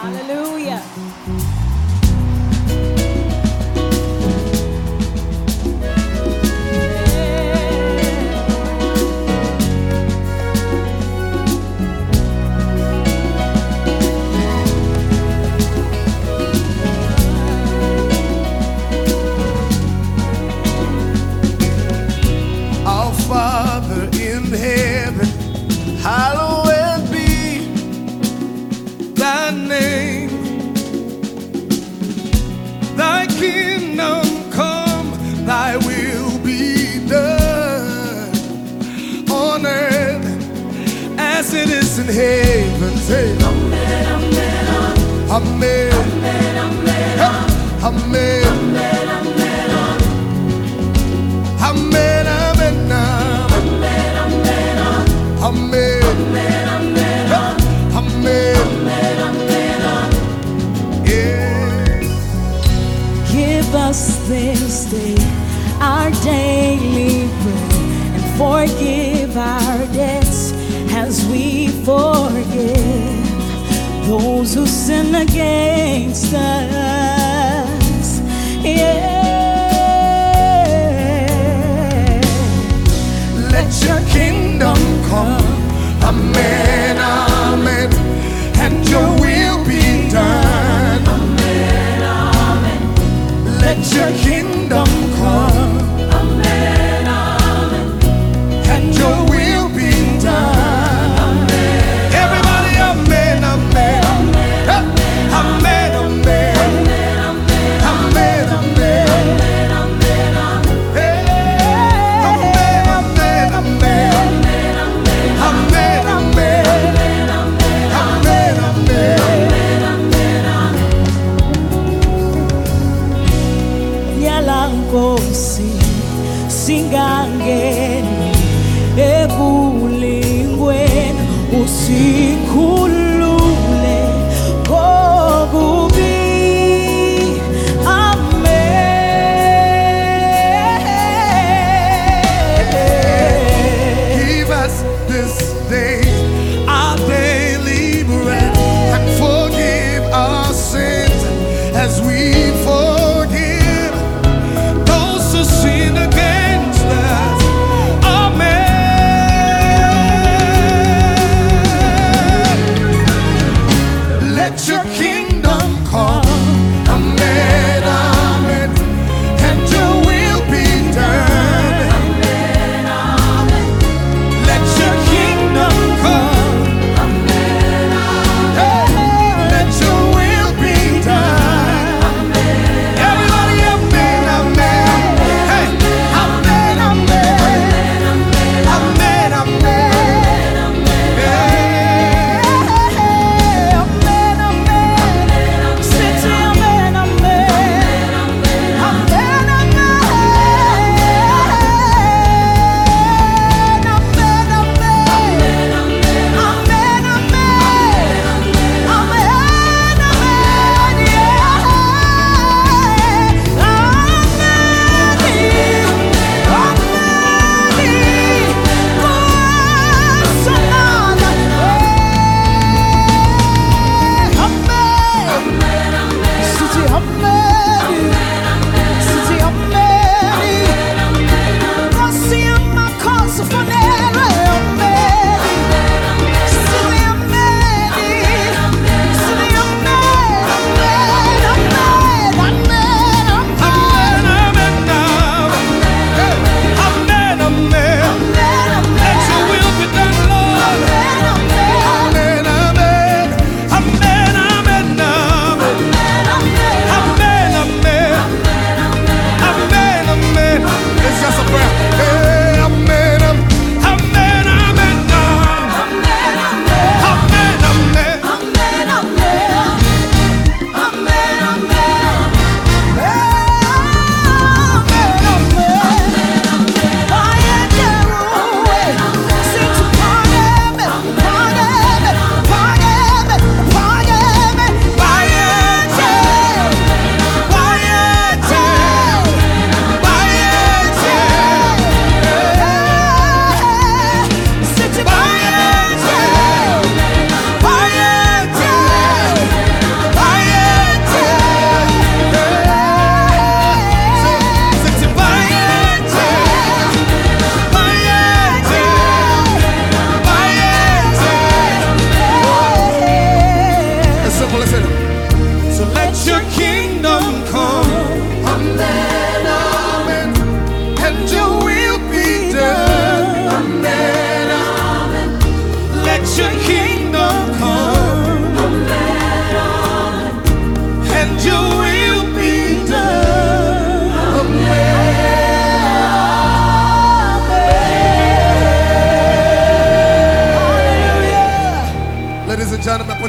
Hallelujah. Kingdom come, thy will be done. On earth as it is in heaven. Say, Amen, Amen, Amen, Amen, Amen, Amen, Amen, Amen. Daily bread and forgive our debts as we forgive those who sin against us. Ekulingweni usikhulule kokubi. Give us this day our daily bread and forgive our sins as we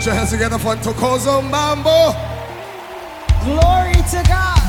put your hands together for Ntokozo Mbambo. Glory to God.